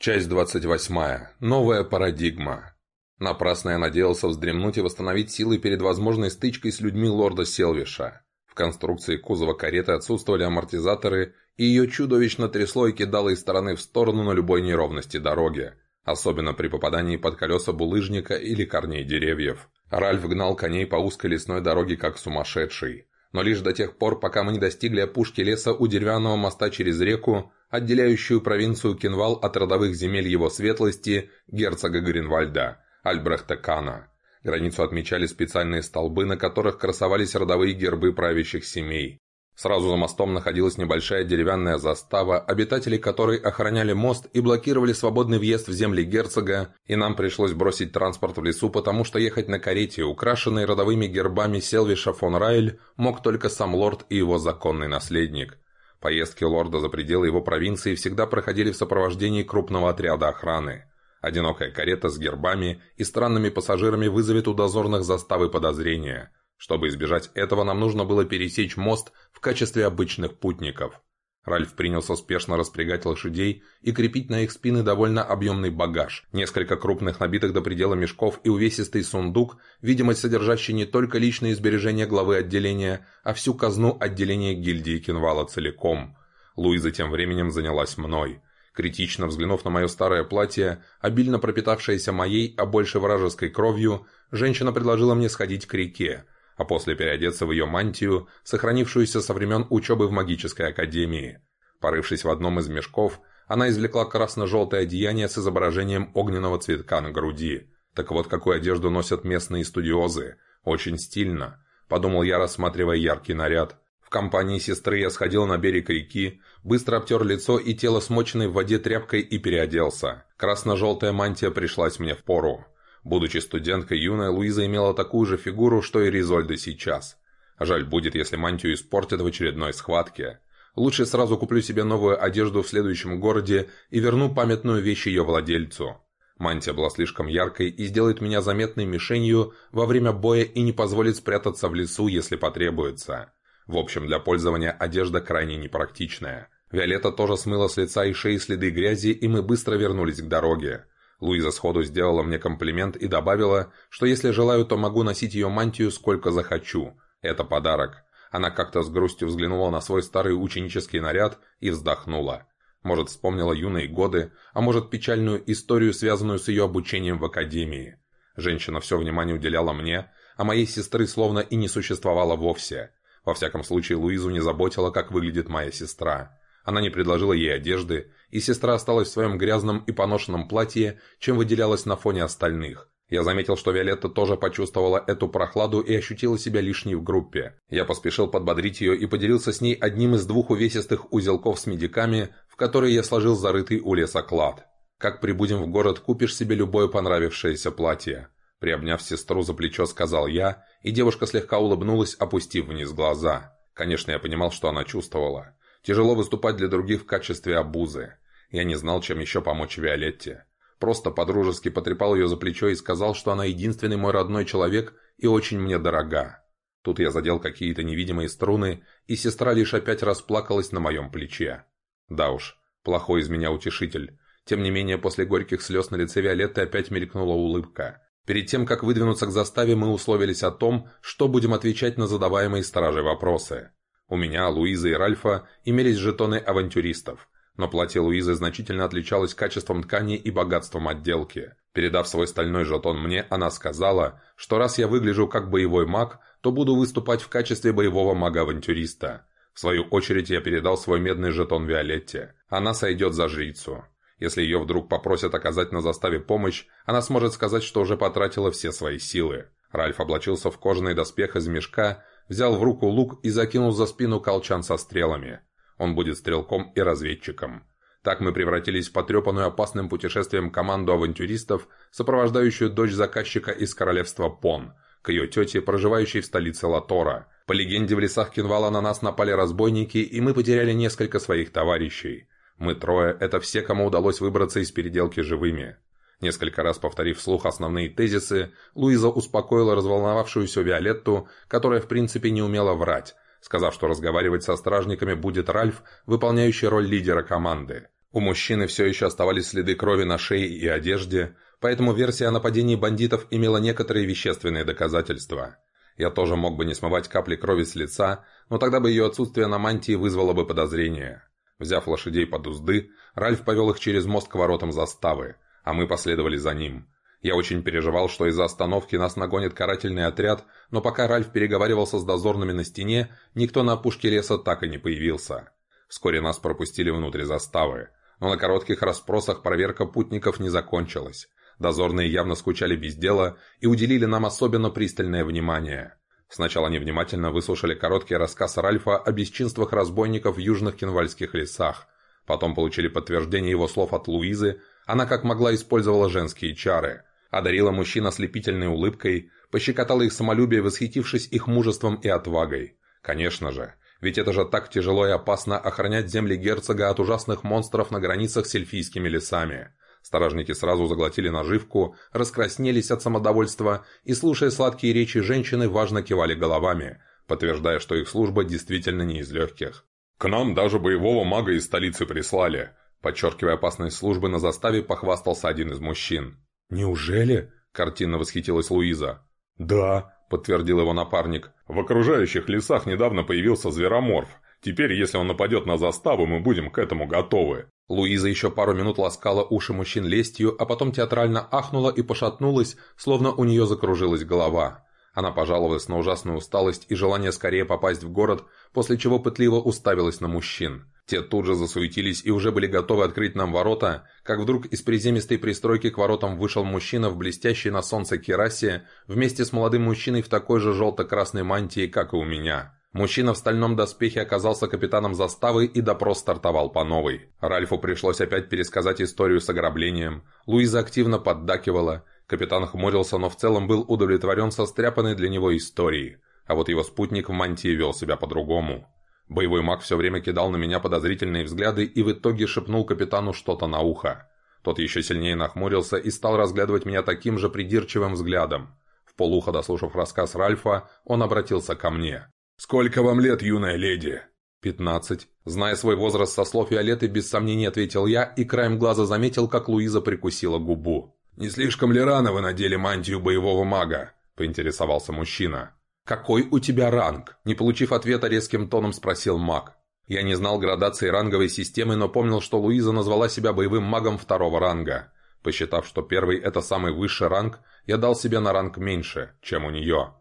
Часть 28. Новая парадигма. Напрасно я надеялся вздремнуть и восстановить силы перед возможной стычкой с людьми лорда Селвиша. В конструкции кузова кареты отсутствовали амортизаторы, и ее чудовищно трясло и кидало из стороны в сторону на любой неровности дороги, особенно при попадании под колеса булыжника или корней деревьев. Ральф гнал коней по узкой лесной дороге как сумасшедший. Но лишь до тех пор, пока мы не достигли опушки леса у деревянного моста через реку, отделяющую провинцию Кенвал от родовых земель его светлости, герцога Гринвальда, Альбрехта Кана. Границу отмечали специальные столбы, на которых красовались родовые гербы правящих семей. Сразу за мостом находилась небольшая деревянная застава, обитатели которой охраняли мост и блокировали свободный въезд в земли герцога, и нам пришлось бросить транспорт в лесу, потому что ехать на карете, украшенной родовыми гербами Селвиша фон Райль, мог только сам лорд и его законный наследник. Поездки лорда за пределы его провинции всегда проходили в сопровождении крупного отряда охраны. Одинокая карета с гербами и странными пассажирами вызовет у дозорных заставы подозрения. Чтобы избежать этого, нам нужно было пересечь мост в качестве обычных путников. Ральф принялся спешно распрягать лошадей и крепить на их спины довольно объемный багаж, несколько крупных набитых до предела мешков и увесистый сундук, видимо содержащий не только личные сбережения главы отделения, а всю казну отделения гильдии Кинвала целиком. Луиза тем временем занялась мной. Критично взглянув на мое старое платье, обильно пропитавшееся моей, а больше вражеской кровью, женщина предложила мне сходить к реке, а после переодеться в ее мантию, сохранившуюся со времен учебы в магической академии. Порывшись в одном из мешков, она извлекла красно-желтое одеяние с изображением огненного цветка на груди. Так вот, какую одежду носят местные студиозы. Очень стильно. Подумал я, рассматривая яркий наряд. В компании сестры я сходил на берег реки, быстро обтер лицо и тело смоченной в воде тряпкой и переоделся. Красно-желтая мантия пришлась мне в пору. Будучи студенткой, юная Луиза имела такую же фигуру, что и Ризольда сейчас. Жаль будет, если мантию испортят в очередной схватке. Лучше сразу куплю себе новую одежду в следующем городе и верну памятную вещь ее владельцу. Мантия была слишком яркой и сделает меня заметной мишенью во время боя и не позволит спрятаться в лесу, если потребуется. В общем, для пользования одежда крайне непрактичная. Виолетта тоже смыла с лица и шеи следы грязи, и мы быстро вернулись к дороге. Луиза сходу сделала мне комплимент и добавила, что если желаю, то могу носить ее мантию сколько захочу. Это подарок. Она как-то с грустью взглянула на свой старый ученический наряд и вздохнула. Может, вспомнила юные годы, а может, печальную историю, связанную с ее обучением в академии. Женщина все внимание уделяла мне, а моей сестры словно и не существовало вовсе. Во всяком случае, Луизу не заботила, как выглядит моя сестра. Она не предложила ей одежды, и сестра осталась в своем грязном и поношенном платье, чем выделялась на фоне остальных. Я заметил, что Виолетта тоже почувствовала эту прохладу и ощутила себя лишней в группе. Я поспешил подбодрить ее и поделился с ней одним из двух увесистых узелков с медиками, в которые я сложил зарытый у леса клад. «Как прибудем в город, купишь себе любое понравившееся платье». Приобняв сестру за плечо, сказал я, и девушка слегка улыбнулась, опустив вниз глаза. Конечно, я понимал, что она чувствовала. Тяжело выступать для других в качестве обузы. Я не знал, чем еще помочь Виолетте. Просто подружески потрепал ее за плечо и сказал, что она единственный мой родной человек и очень мне дорога. Тут я задел какие-то невидимые струны, и сестра лишь опять расплакалась на моем плече. Да уж, плохой из меня утешитель. Тем не менее, после горьких слез на лице Виолетты опять мелькнула улыбка. Перед тем, как выдвинуться к заставе, мы условились о том, что будем отвечать на задаваемые стражей вопросы. У меня, Луизы и Ральфа имелись жетоны авантюристов, но платье Луизы значительно отличалось качеством ткани и богатством отделки. Передав свой стальной жетон мне, она сказала, что раз я выгляжу как боевой маг, то буду выступать в качестве боевого мага-авантюриста. В свою очередь я передал свой медный жетон Виолетте. Она сойдет за жрицу. Если ее вдруг попросят оказать на заставе помощь, она сможет сказать, что уже потратила все свои силы. Ральф облачился в кожаный доспех из мешка, взял в руку лук и закинул за спину колчан со стрелами. Он будет стрелком и разведчиком. Так мы превратились в потрепанную опасным путешествием команду авантюристов, сопровождающую дочь заказчика из королевства Пон, к ее тете, проживающей в столице Латора. По легенде, в лесах Кинвала на нас напали разбойники, и мы потеряли несколько своих товарищей. Мы трое – это все, кому удалось выбраться из переделки живыми. Несколько раз повторив вслух основные тезисы, Луиза успокоила разволновавшуюся Виолетту, которая в принципе не умела врать, сказав, что разговаривать со стражниками будет Ральф, выполняющий роль лидера команды. У мужчины все еще оставались следы крови на шее и одежде, поэтому версия о нападении бандитов имела некоторые вещественные доказательства. Я тоже мог бы не смывать капли крови с лица, но тогда бы ее отсутствие на мантии вызвало бы подозрение. Взяв лошадей под узды, Ральф повел их через мост к воротам заставы, а мы последовали за ним. Я очень переживал, что из-за остановки нас нагонит карательный отряд, но пока Ральф переговаривался с дозорными на стене, никто на опушке леса так и не появился. Вскоре нас пропустили внутрь заставы, но на коротких расспросах проверка путников не закончилась. Дозорные явно скучали без дела и уделили нам особенно пристальное внимание. Сначала они внимательно выслушали короткий рассказ Ральфа о бесчинствах разбойников в южных кенвальских лесах. Потом получили подтверждение его слов от Луизы, она как могла использовала женские чары – одарила мужчин ослепительной улыбкой, пощекотала их самолюбие, восхитившись их мужеством и отвагой. Конечно же, ведь это же так тяжело и опасно охранять земли герцога от ужасных монстров на границах с эльфийскими лесами. Стражники сразу заглотили наживку, раскраснелись от самодовольства и, слушая сладкие речи женщины, важно кивали головами, подтверждая, что их служба действительно не из легких. «К нам даже боевого мага из столицы прислали», подчеркивая опасность службы на заставе, похвастался один из мужчин. «Неужели?» – картинно восхитилась Луиза. «Да», – подтвердил его напарник. «В окружающих лесах недавно появился звероморф. Теперь, если он нападет на заставу, мы будем к этому готовы». Луиза еще пару минут ласкала уши мужчин лестью, а потом театрально ахнула и пошатнулась, словно у нее закружилась голова. Она пожаловалась на ужасную усталость и желание скорее попасть в город, после чего пытливо уставилась на мужчин. Те тут же засуетились и уже были готовы открыть нам ворота, как вдруг из приземистой пристройки к воротам вышел мужчина в блестящей на солнце керасе вместе с молодым мужчиной в такой же желто-красной мантии, как и у меня. Мужчина в стальном доспехе оказался капитаном заставы и допрос стартовал по новой. Ральфу пришлось опять пересказать историю с ограблением. Луиза активно поддакивала. Капитан хмурился, но в целом был удовлетворен состряпанной для него историей. А вот его спутник в мантии вел себя по-другому. Боевой маг все время кидал на меня подозрительные взгляды и в итоге шепнул капитану что-то на ухо. Тот еще сильнее нахмурился и стал разглядывать меня таким же придирчивым взглядом. В полухо дослушав рассказ Ральфа, он обратился ко мне. «Сколько вам лет, юная леди?» «Пятнадцать». Зная свой возраст со слов Виолетты, без сомнений ответил я и краем глаза заметил, как Луиза прикусила губу. «Не слишком ли рано вы надели мантию боевого мага?» – поинтересовался мужчина. «Какой у тебя ранг?» Не получив ответа, резким тоном спросил маг. Я не знал градации ранговой системы, но помнил, что Луиза назвала себя боевым магом второго ранга. Посчитав, что первый – это самый высший ранг, я дал себе на ранг меньше, чем у нее.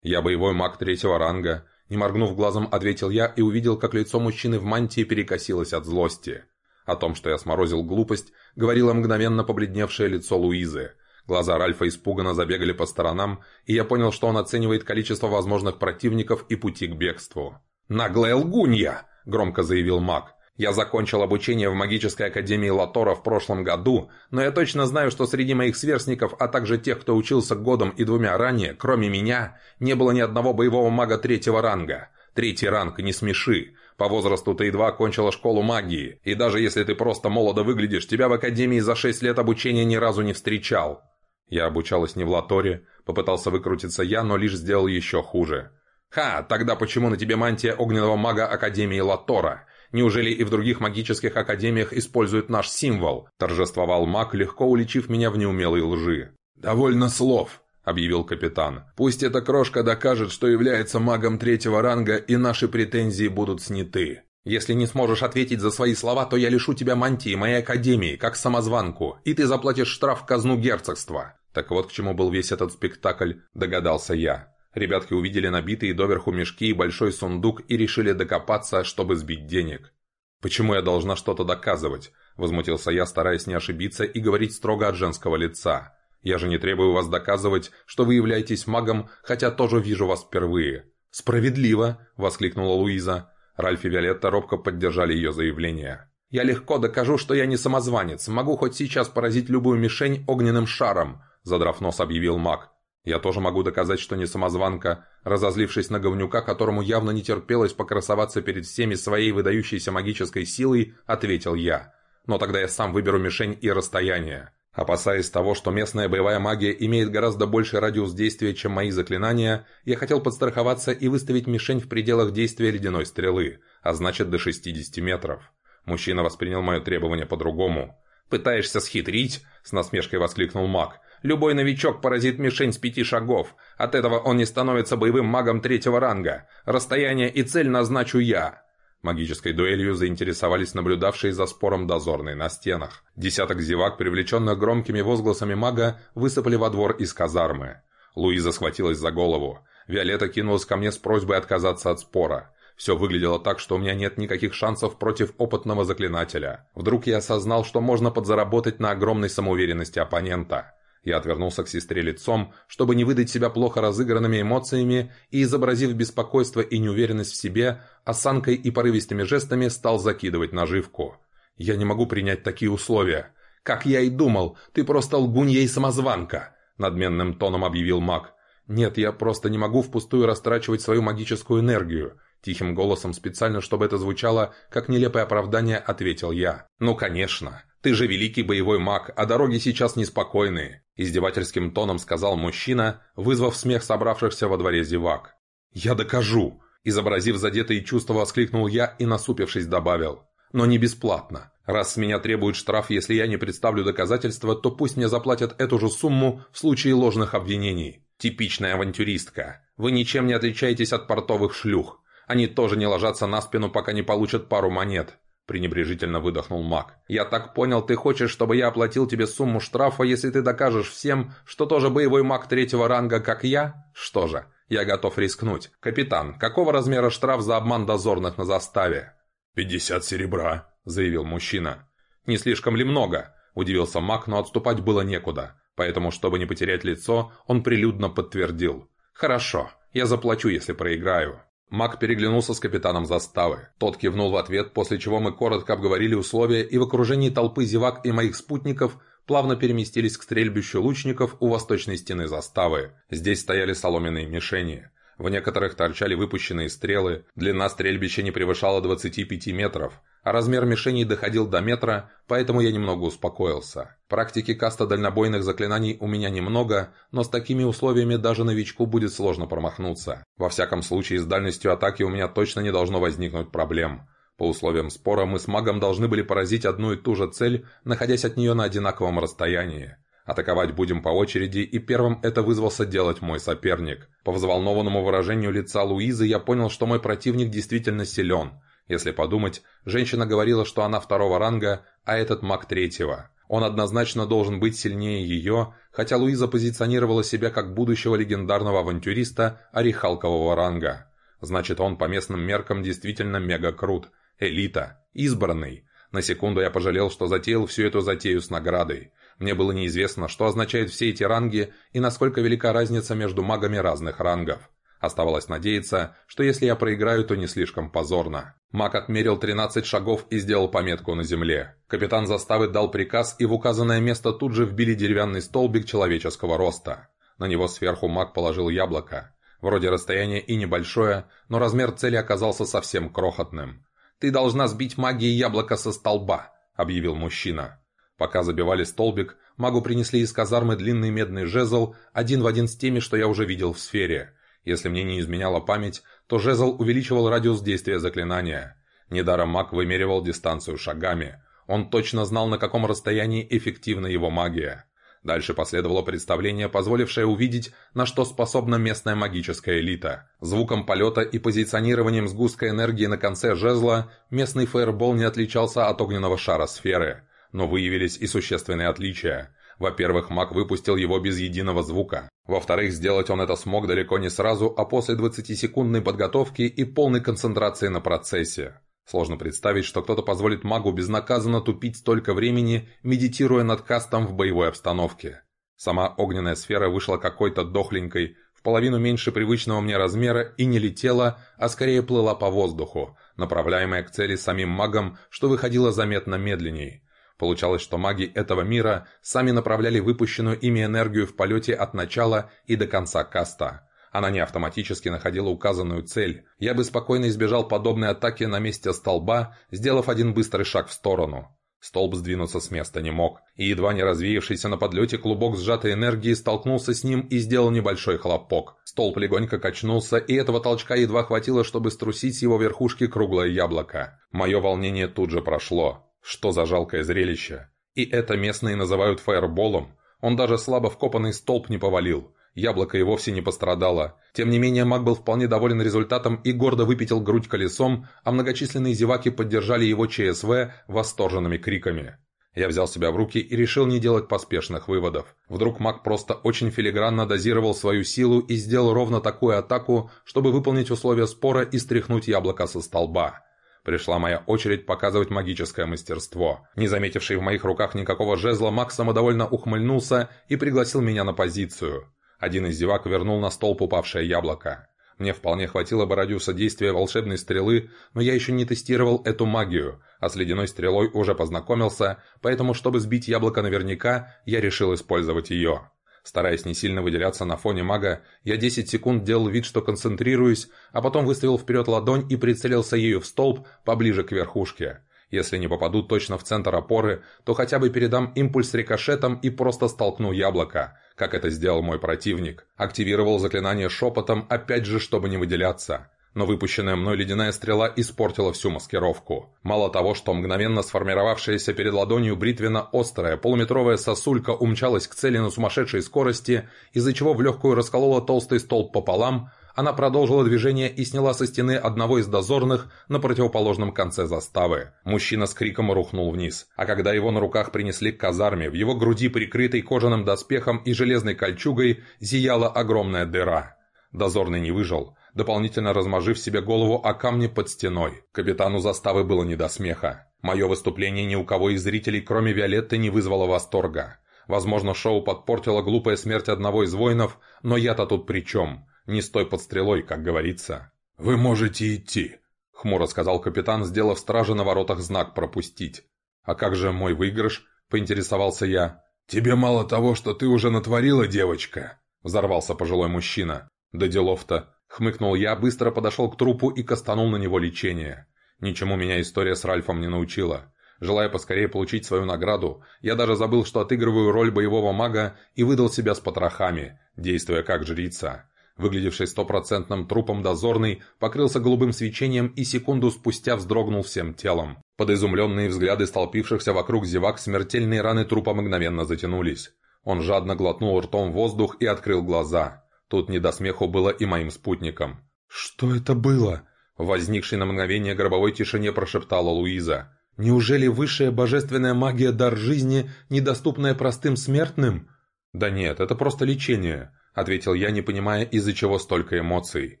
«Я боевой маг третьего ранга», – не моргнув глазом, ответил я и увидел, как лицо мужчины в мантии перекосилось от злости. О том, что я сморозил глупость, говорило мгновенно побледневшее лицо Луизы. Глаза Ральфа испуганно забегали по сторонам, и я понял, что он оценивает количество возможных противников и пути к бегству. «Наглая лгунья!» – громко заявил маг. «Я закончил обучение в магической академии Латора в прошлом году, но я точно знаю, что среди моих сверстников, а также тех, кто учился годом и двумя ранее, кроме меня, не было ни одного боевого мага третьего ранга. Третий ранг, не смеши. По возрасту ты едва окончила школу магии, и даже если ты просто молодо выглядишь, тебя в академии за шесть лет обучения ни разу не встречал. Я обучалась не в Латоре, попытался выкрутиться я, но лишь сделал еще хуже. «Ха, тогда почему на тебе мантия огненного мага Академии Латора? Неужели и в других магических академиях используют наш символ?» Торжествовал маг, легко уличив меня в неумелой лжи. «Довольно слов», — объявил капитан. «Пусть эта крошка докажет, что является магом третьего ранга, и наши претензии будут сняты». «Если не сможешь ответить за свои слова, то я лишу тебя мантии моей академии, как самозванку, и ты заплатишь штраф в казну герцогства. Так вот к чему был весь этот спектакль, догадался я. Ребятки увидели набитые доверху мешки и большой сундук и решили докопаться, чтобы сбить денег. «Почему я должна что-то доказывать?» – возмутился я, стараясь не ошибиться и говорить строго от женского лица. «Я же не требую вас доказывать, что вы являетесь магом, хотя тоже вижу вас впервые». «Справедливо!» – воскликнула Луиза. Ральф и Виолетта робко поддержали ее заявление. «Я легко докажу, что я не самозванец, могу хоть сейчас поразить любую мишень огненным шаром», задрав нос, объявил маг. «Я тоже могу доказать, что не самозванка», разозлившись на говнюка, которому явно не терпелось покрасоваться перед всеми своей выдающейся магической силой, ответил я. «Но тогда я сам выберу мишень и расстояние». Опасаясь того, что местная боевая магия имеет гораздо больший радиус действия, чем мои заклинания, я хотел подстраховаться и выставить мишень в пределах действия ледяной стрелы, а значит до 60 метров. Мужчина воспринял мое требование по-другому. «Пытаешься схитрить?» – с насмешкой воскликнул маг. «Любой новичок поразит мишень с пяти шагов. От этого он не становится боевым магом третьего ранга. Расстояние и цель назначу я». Магической дуэлью заинтересовались наблюдавшие за спором дозорные на стенах. Десяток зевак, привлеченных громкими возгласами мага, высыпали во двор из казармы. Луиза схватилась за голову. Виолетта кинулась ко мне с просьбой отказаться от спора. Все выглядело так, что у меня нет никаких шансов против опытного заклинателя. Вдруг я осознал, что можно подзаработать на огромной самоуверенности оппонента. Я отвернулся к сестре лицом, чтобы не выдать себя плохо разыгранными эмоциями, и, изобразив беспокойство и неуверенность в себе, осанкой и порывистыми жестами стал закидывать наживку. «Я не могу принять такие условия. Как я и думал, ты просто лгунья и самозванка», — надменным тоном объявил маг. «Нет, я просто не могу впустую растрачивать свою магическую энергию. Тихим голосом, специально чтобы это звучало, как нелепое оправдание, ответил я. «Ну, конечно. Ты же великий боевой маг, а дороги сейчас неспокойные», издевательским тоном сказал мужчина, вызвав смех собравшихся во дворе зевак. «Я докажу!» Изобразив задетые чувства, воскликнул я и, насупившись, добавил. «Но не бесплатно. Раз с меня требуют штраф, если я не представлю доказательства, то пусть мне заплатят эту же сумму в случае ложных обвинений. Типичная авантюристка. Вы ничем не отличаетесь от портовых шлюх. Они тоже не ложатся на спину, пока не получат пару монет», – пренебрежительно выдохнул маг. «Я так понял, ты хочешь, чтобы я оплатил тебе сумму штрафа, если ты докажешь всем, что тоже боевой маг третьего ранга, как я? Что же, я готов рискнуть. Капитан, какого размера штраф за обман дозорных на заставе?» «Пятьдесят серебра», – заявил мужчина. «Не слишком ли много?» – удивился маг, но отступать было некуда. Поэтому, чтобы не потерять лицо, он прилюдно подтвердил. «Хорошо, я заплачу, если проиграю». Мак переглянулся с капитаном заставы. Тот кивнул в ответ, после чего мы коротко обговорили условия и в окружении толпы зевак и моих спутников плавно переместились к стрельбищу лучников у восточной стены заставы. Здесь стояли соломенные мишени. В некоторых торчали выпущенные стрелы, длина стрельбища не превышала 25 метров, а размер мишеней доходил до метра, поэтому я немного успокоился. Практики каста дальнобойных заклинаний у меня немного, но с такими условиями даже новичку будет сложно промахнуться. Во всяком случае, с дальностью атаки у меня точно не должно возникнуть проблем. По условиям спора мы с магом должны были поразить одну и ту же цель, находясь от нее на одинаковом расстоянии. Атаковать будем по очереди, и первым это вызвался делать мой соперник. По взволнованному выражению лица Луизы я понял, что мой противник действительно силен – если подумать, женщина говорила, что она второго ранга, а этот маг третьего. Он однозначно должен быть сильнее ее, хотя Луиза позиционировала себя как будущего легендарного авантюриста орехалкового ранга. Значит, он по местным меркам действительно мега крут. Элита. Избранный. На секунду я пожалел, что затеял всю эту затею с наградой. Мне было неизвестно, что означают все эти ранги и насколько велика разница между магами разных рангов. Оставалось надеяться, что если я проиграю, то не слишком позорно. Мак отмерил 13 шагов и сделал пометку на земле. Капитан заставы дал приказ, и в указанное место тут же вбили деревянный столбик человеческого роста. На него сверху маг положил яблоко. Вроде расстояние и небольшое, но размер цели оказался совсем крохотным. «Ты должна сбить магией яблоко со столба», — объявил мужчина. Пока забивали столбик, магу принесли из казармы длинный медный жезл, один в один с теми, что я уже видел в сфере — если мне не изменяла память, то жезл увеличивал радиус действия заклинания. Недаром маг вымеривал дистанцию шагами. Он точно знал, на каком расстоянии эффективна его магия. Дальше последовало представление, позволившее увидеть, на что способна местная магическая элита. Звуком полета и позиционированием сгустка энергии на конце жезла местный фаербол не отличался от огненного шара сферы. Но выявились и существенные отличия. Во-первых, маг выпустил его без единого звука. Во-вторых, сделать он это смог далеко не сразу, а после 20-секундной подготовки и полной концентрации на процессе. Сложно представить, что кто-то позволит магу безнаказанно тупить столько времени, медитируя над кастом в боевой обстановке. Сама огненная сфера вышла какой-то дохленькой, в половину меньше привычного мне размера и не летела, а скорее плыла по воздуху, направляемая к цели самим магом, что выходило заметно медленней. Получалось, что маги этого мира сами направляли выпущенную ими энергию в полете от начала и до конца каста. Она не автоматически находила указанную цель. Я бы спокойно избежал подобной атаки на месте столба, сделав один быстрый шаг в сторону. Столб сдвинуться с места не мог, и едва не развеявшийся на подлете клубок сжатой энергии столкнулся с ним и сделал небольшой хлопок. Столб легонько качнулся, и этого толчка едва хватило, чтобы струсить с его верхушки круглое яблоко. Мое волнение тут же прошло. Что за жалкое зрелище. И это местные называют фаерболом. Он даже слабо вкопанный столб не повалил. Яблоко и вовсе не пострадало. Тем не менее, маг был вполне доволен результатом и гордо выпятил грудь колесом, а многочисленные зеваки поддержали его ЧСВ восторженными криками. Я взял себя в руки и решил не делать поспешных выводов. Вдруг маг просто очень филигранно дозировал свою силу и сделал ровно такую атаку, чтобы выполнить условия спора и стряхнуть яблоко со столба. Пришла моя очередь показывать магическое мастерство. Не заметивший в моих руках никакого жезла, маг самодовольно ухмыльнулся и пригласил меня на позицию. Один из зевак вернул на столб упавшее яблоко. Мне вполне хватило бы радиуса действия волшебной стрелы, но я еще не тестировал эту магию, а с ледяной стрелой уже познакомился, поэтому, чтобы сбить яблоко наверняка, я решил использовать ее. Стараясь не сильно выделяться на фоне мага, я 10 секунд делал вид, что концентрируюсь, а потом выставил вперед ладонь и прицелился ею в столб поближе к верхушке. Если не попаду точно в центр опоры, то хотя бы передам импульс рикошетом и просто столкну яблоко, как это сделал мой противник. Активировал заклинание шепотом, опять же, чтобы не выделяться. Но выпущенная мной ледяная стрела испортила всю маскировку. Мало того, что мгновенно сформировавшаяся перед ладонью бритвенно-острая полуметровая сосулька умчалась к цели на сумасшедшей скорости, из-за чего в легкую расколола толстый столб пополам, она продолжила движение и сняла со стены одного из дозорных на противоположном конце заставы. Мужчина с криком рухнул вниз, а когда его на руках принесли к казарме, в его груди, прикрытой кожаным доспехом и железной кольчугой, зияла огромная дыра. Дозорный не выжил, дополнительно размажив себе голову о камне под стеной. Капитану заставы было не до смеха. Мое выступление ни у кого из зрителей, кроме Виолетты, не вызвало восторга. Возможно, шоу подпортила глупая смерть одного из воинов, но я-то тут при чем? Не стой под стрелой, как говорится. «Вы можете идти», — хмуро сказал капитан, сделав страже на воротах знак «пропустить». «А как же мой выигрыш?» — поинтересовался я. «Тебе мало того, что ты уже натворила, девочка», — взорвался пожилой мужчина. «Да делов-то». Хмыкнул я, быстро подошел к трупу и кастанул на него лечение. Ничему меня история с Ральфом не научила. Желая поскорее получить свою награду, я даже забыл, что отыгрываю роль боевого мага и выдал себя с потрохами, действуя как жрица выглядевший стопроцентным трупом дозорный, покрылся голубым свечением и секунду спустя вздрогнул всем телом. Под изумленные взгляды столпившихся вокруг зевак смертельные раны трупа мгновенно затянулись. Он жадно глотнул ртом воздух и открыл глаза. Тут не до смеху было и моим спутникам. «Что это было?» В возникшей на мгновение гробовой тишине прошептала Луиза. «Неужели высшая божественная магия дар жизни, недоступная простым смертным?» «Да нет, это просто лечение. — ответил я, не понимая, из-за чего столько эмоций.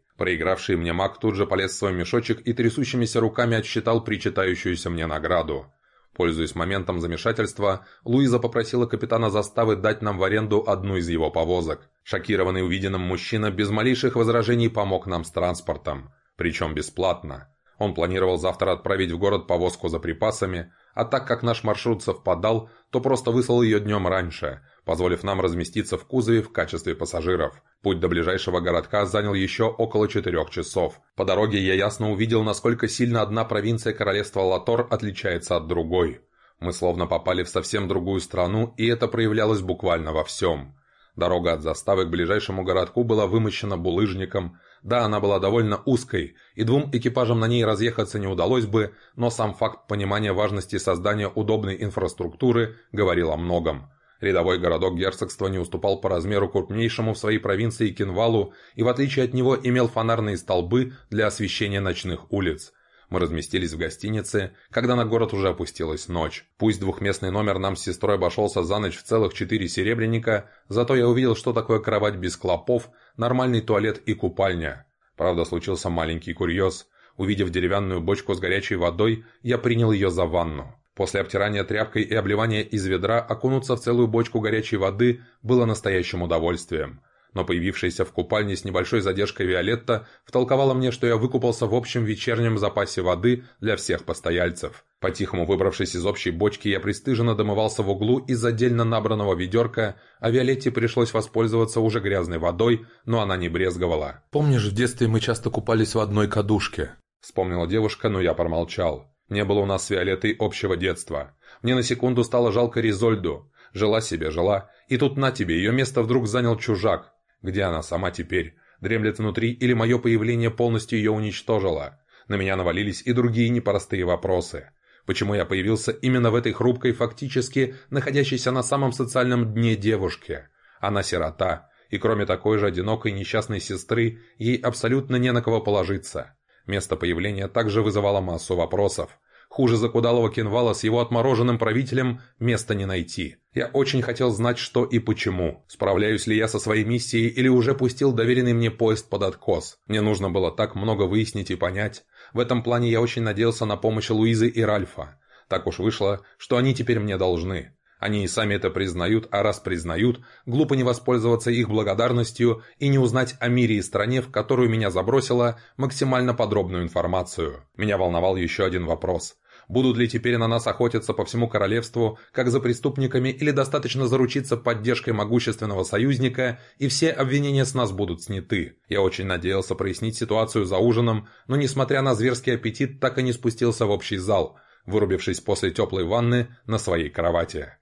Проигравший мне маг тут же полез в свой мешочек и трясущимися руками отсчитал причитающуюся мне награду. Пользуясь моментом замешательства, Луиза попросила капитана заставы дать нам в аренду одну из его повозок. Шокированный увиденным мужчина без малейших возражений помог нам с транспортом. Причем бесплатно. Он планировал завтра отправить в город повозку за припасами, а так как наш маршрут совпадал, то просто выслал ее днем раньше, позволив нам разместиться в кузове в качестве пассажиров. Путь до ближайшего городка занял еще около четырех часов. По дороге я ясно увидел, насколько сильно одна провинция королевства Латор отличается от другой. Мы словно попали в совсем другую страну, и это проявлялось буквально во всем. Дорога от заставы к ближайшему городку была вымощена булыжником. Да, она была довольно узкой, и двум экипажам на ней разъехаться не удалось бы, но сам факт понимания важности создания удобной инфраструктуры говорил о многом. Рядовой городок герцогства не уступал по размеру крупнейшему в своей провинции Кинвалу и в отличие от него имел фонарные столбы для освещения ночных улиц. Мы разместились в гостинице, когда на город уже опустилась ночь. Пусть двухместный номер нам с сестрой обошелся за ночь в целых четыре серебряника, зато я увидел, что такое кровать без клопов, нормальный туалет и купальня. Правда, случился маленький курьез. Увидев деревянную бочку с горячей водой, я принял ее за ванну. После обтирания тряпкой и обливания из ведра окунуться в целую бочку горячей воды было настоящим удовольствием. Но появившаяся в купальне с небольшой задержкой Виолетта втолковала мне, что я выкупался в общем вечернем запасе воды для всех постояльцев. По-тихому выбравшись из общей бочки, я пристыженно домывался в углу из отдельно набранного ведерка, а Виолетте пришлось воспользоваться уже грязной водой, но она не брезговала. «Помнишь, в детстве мы часто купались в одной кадушке?» Вспомнила девушка, но я промолчал. Не было у нас с Виолеттой общего детства. Мне на секунду стало жалко Ризольду. Жила себе, жила. И тут на тебе, ее место вдруг занял чужак. Где она сама теперь? Дремлет внутри или мое появление полностью ее уничтожило? На меня навалились и другие непростые вопросы. Почему я появился именно в этой хрупкой, фактически находящейся на самом социальном дне девушке? Она сирота, и кроме такой же одинокой несчастной сестры, ей абсолютно не на кого положиться. Место появления также вызывало массу вопросов. Хуже закудалого кинвала с его отмороженным правителем места не найти. Я очень хотел знать, что и почему. Справляюсь ли я со своей миссией или уже пустил доверенный мне поезд под откос. Мне нужно было так много выяснить и понять. В этом плане я очень надеялся на помощь Луизы и Ральфа. Так уж вышло, что они теперь мне должны. Они и сами это признают, а раз признают, глупо не воспользоваться их благодарностью и не узнать о мире и стране, в которую меня забросила, максимально подробную информацию. Меня волновал еще один вопрос. Будут ли теперь на нас охотиться по всему королевству, как за преступниками, или достаточно заручиться поддержкой могущественного союзника, и все обвинения с нас будут сняты? Я очень надеялся прояснить ситуацию за ужином, но, несмотря на зверский аппетит, так и не спустился в общий зал, вырубившись после теплой ванны на своей кровати.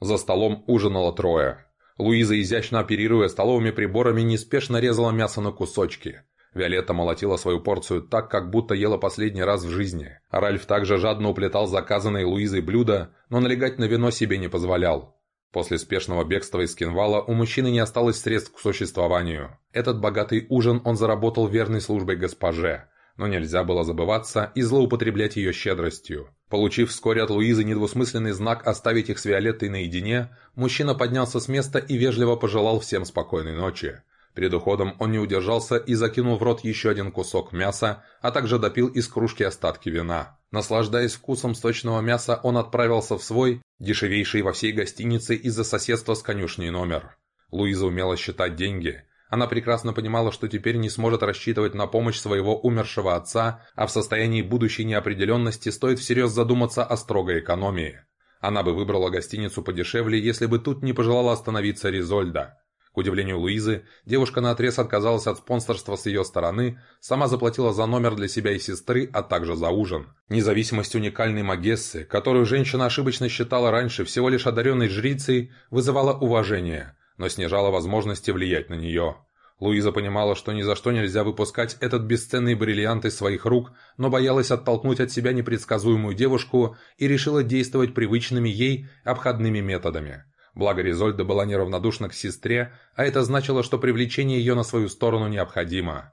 За столом ужинало трое. Луиза, изящно оперируя столовыми приборами, неспешно резала мясо на кусочки. Виолетта молотила свою порцию так, как будто ела последний раз в жизни. Ральф также жадно уплетал заказанные Луизой блюда, но налегать на вино себе не позволял. После спешного бегства из Кинвала у мужчины не осталось средств к существованию. Этот богатый ужин он заработал верной службой госпоже, но нельзя было забываться и злоупотреблять ее щедростью. Получив вскоре от Луизы недвусмысленный знак оставить их с Виолеттой наедине, мужчина поднялся с места и вежливо пожелал всем спокойной ночи. Перед уходом он не удержался и закинул в рот еще один кусок мяса, а также допил из кружки остатки вина. Наслаждаясь вкусом сочного мяса, он отправился в свой, дешевейший во всей гостинице из-за соседства с конюшней номер. Луиза умела считать деньги. Она прекрасно понимала, что теперь не сможет рассчитывать на помощь своего умершего отца, а в состоянии будущей неопределенности стоит всерьез задуматься о строгой экономии. Она бы выбрала гостиницу подешевле, если бы тут не пожелала остановиться Ризольда. К удивлению Луизы, девушка наотрез отказалась от спонсорства с ее стороны, сама заплатила за номер для себя и сестры, а также за ужин. Независимость уникальной Магессы, которую женщина ошибочно считала раньше всего лишь одаренной жрицей, вызывала уважение, но снижала возможности влиять на нее. Луиза понимала, что ни за что нельзя выпускать этот бесценный бриллиант из своих рук, но боялась оттолкнуть от себя непредсказуемую девушку и решила действовать привычными ей обходными методами. Благо Ризольда была неравнодушна к сестре, а это значило, что привлечение ее на свою сторону необходимо.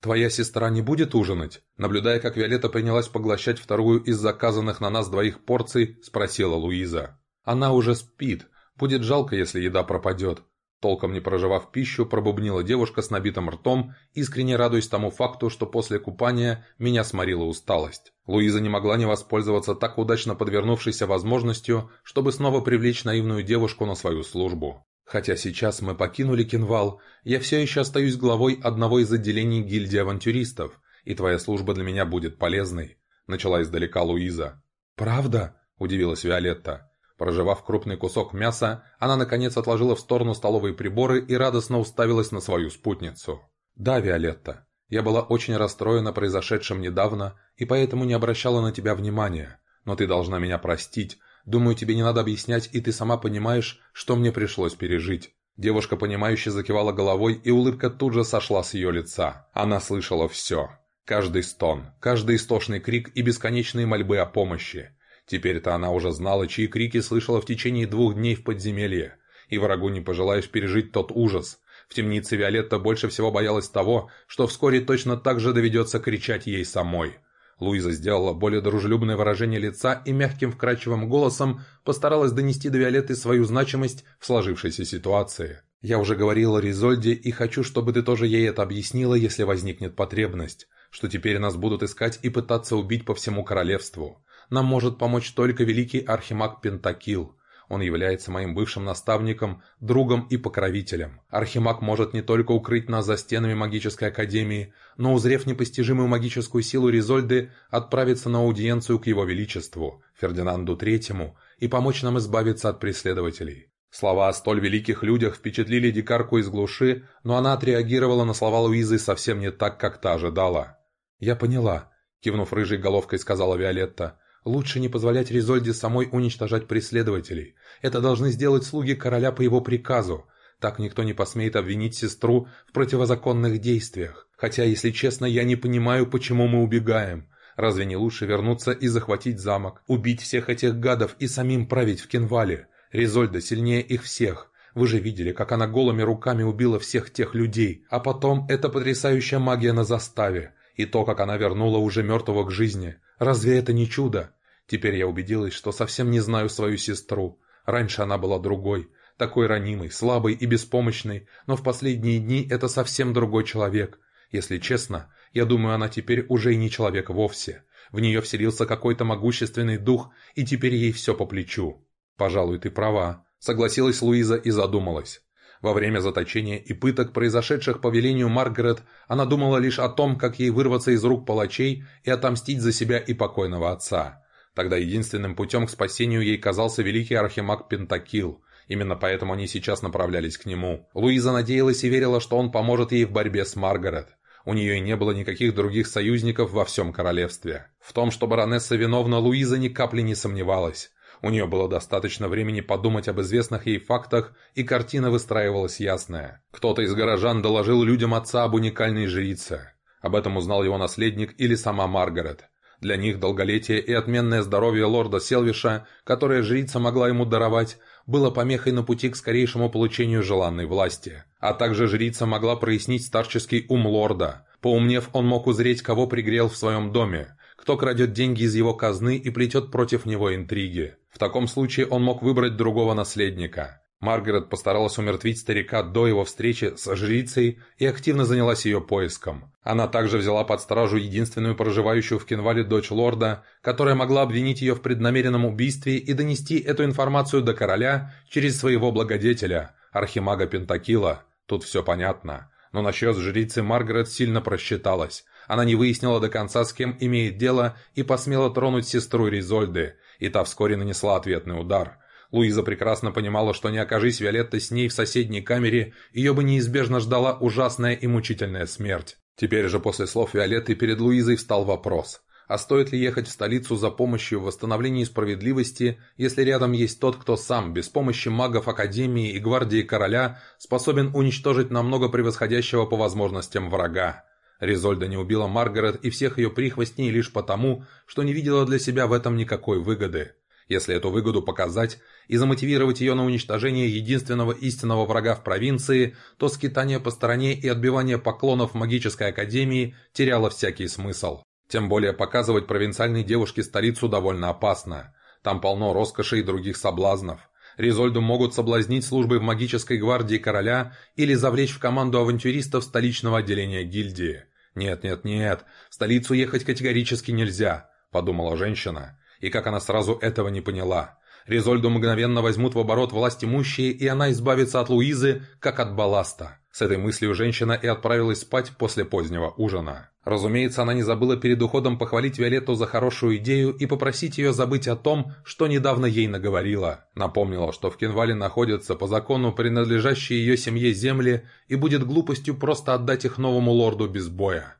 «Твоя сестра не будет ужинать?» Наблюдая, как Виолетта принялась поглощать вторую из заказанных на нас двоих порций, спросила Луиза. «Она уже спит. Будет жалко, если еда пропадет. Толком не проживав пищу, пробубнила девушка с набитым ртом, искренне радуясь тому факту, что после купания меня сморила усталость. Луиза не могла не воспользоваться так удачно подвернувшейся возможностью, чтобы снова привлечь наивную девушку на свою службу. Хотя сейчас мы покинули Кинвал, я все еще остаюсь главой одного из отделений гильдии авантюристов, и твоя служба для меня будет полезной», — начала издалека Луиза. «Правда?» — удивилась Виолетта. Прожевав крупный кусок мяса, она наконец отложила в сторону столовые приборы и радостно уставилась на свою спутницу. «Да, Виолетта, я была очень расстроена произошедшим недавно и поэтому не обращала на тебя внимания. Но ты должна меня простить. Думаю, тебе не надо объяснять, и ты сама понимаешь, что мне пришлось пережить». Девушка, понимающе закивала головой, и улыбка тут же сошла с ее лица. Она слышала все. Каждый стон, каждый истошный крик и бесконечные мольбы о помощи. Теперь-то она уже знала, чьи крики слышала в течение двух дней в подземелье. И врагу не пожелаешь пережить тот ужас. В темнице Виолетта больше всего боялась того, что вскоре точно так же доведется кричать ей самой. Луиза сделала более дружелюбное выражение лица и мягким вкрадчивым голосом постаралась донести до Виолетты свою значимость в сложившейся ситуации. «Я уже говорила Ризольде и хочу, чтобы ты тоже ей это объяснила, если возникнет потребность, что теперь нас будут искать и пытаться убить по всему королевству нам может помочь только великий архимаг Пентакил. Он является моим бывшим наставником, другом и покровителем. Архимаг может не только укрыть нас за стенами магической академии, но, узрев непостижимую магическую силу Ризольды, отправиться на аудиенцию к его величеству, Фердинанду Третьему, и помочь нам избавиться от преследователей. Слова о столь великих людях впечатлили дикарку из глуши, но она отреагировала на слова Луизы совсем не так, как та ожидала. «Я поняла», кивнув рыжей головкой, сказала Виолетта. «Лучше не позволять Ризольде самой уничтожать преследователей. Это должны сделать слуги короля по его приказу. Так никто не посмеет обвинить сестру в противозаконных действиях. Хотя, если честно, я не понимаю, почему мы убегаем. Разве не лучше вернуться и захватить замок, убить всех этих гадов и самим править в Кенвале? Ризольда сильнее их всех. Вы же видели, как она голыми руками убила всех тех людей. А потом эта потрясающая магия на заставе. И то, как она вернула уже мертвого к жизни. Разве это не чудо? Теперь я убедилась, что совсем не знаю свою сестру. Раньше она была другой. Такой ранимый, слабый и беспомощный, но в последние дни это совсем другой человек. Если честно, я думаю, она теперь уже и не человек вовсе. В нее вселился какой-то могущественный дух, и теперь ей все по плечу. «Пожалуй, ты права», — согласилась Луиза и задумалась. Во время заточения и пыток, произошедших по велению Маргарет, она думала лишь о том, как ей вырваться из рук палачей и отомстить за себя и покойного отца. Тогда единственным путем к спасению ей казался великий архимаг Пентакил, Именно поэтому они сейчас направлялись к нему. Луиза надеялась и верила, что он поможет ей в борьбе с Маргарет. У нее и не было никаких других союзников во всем королевстве. В том, что баронесса виновна, Луиза ни капли не сомневалась. У нее было достаточно времени подумать об известных ей фактах, и картина выстраивалась ясная. Кто-то из горожан доложил людям отца об уникальной жрице. Об этом узнал его наследник или сама Маргарет. Для них долголетие и отменное здоровье лорда Селвиша, которое жрица могла ему даровать, было помехой на пути к скорейшему получению желанной власти. А также жрица могла прояснить старческий ум лорда. Поумнев, он мог узреть, кого пригрел в своем доме, кто крадет деньги из его казны и плетет против него интриги. В таком случае он мог выбрать другого наследника. Маргарет постаралась умертвить старика до его встречи с жрицей и активно занялась ее поиском. Она также взяла под стражу единственную проживающую в Кенвале дочь лорда, которая могла обвинить ее в преднамеренном убийстве и донести эту информацию до короля через своего благодетеля, архимага Пентакила. Тут все понятно. Но насчет жрицы Маргарет сильно просчиталась. Она не выяснила до конца, с кем имеет дело, и посмела тронуть сестру Ризольды, и та вскоре нанесла ответный удар – Луиза прекрасно понимала, что не окажись Виолетта с ней в соседней камере, ее бы неизбежно ждала ужасная и мучительная смерть. Теперь же после слов Виолетты перед Луизой встал вопрос. А стоит ли ехать в столицу за помощью в восстановлении справедливости, если рядом есть тот, кто сам, без помощи магов Академии и Гвардии Короля, способен уничтожить намного превосходящего по возможностям врага? Ризольда не убила Маргарет и всех ее прихвостней лишь потому, что не видела для себя в этом никакой выгоды. Если эту выгоду показать и замотивировать ее на уничтожение единственного истинного врага в провинции, то скитание по стороне и отбивание поклонов магической академии теряло всякий смысл. Тем более показывать провинциальной девушке столицу довольно опасно. Там полно роскоши и других соблазнов. Ризольду могут соблазнить службой в магической гвардии короля или завлечь в команду авантюристов столичного отделения гильдии. «Нет-нет-нет, в столицу ехать категорически нельзя», – подумала женщина. И как она сразу этого не поняла. Резольду мгновенно возьмут в оборот власть имущие, и она избавится от Луизы, как от балласта. С этой мыслью женщина и отправилась спать после позднего ужина. Разумеется, она не забыла перед уходом похвалить Виолетту за хорошую идею и попросить ее забыть о том, что недавно ей наговорила. Напомнила, что в Кенвале находятся по закону принадлежащие ее семье земли и будет глупостью просто отдать их новому лорду без боя.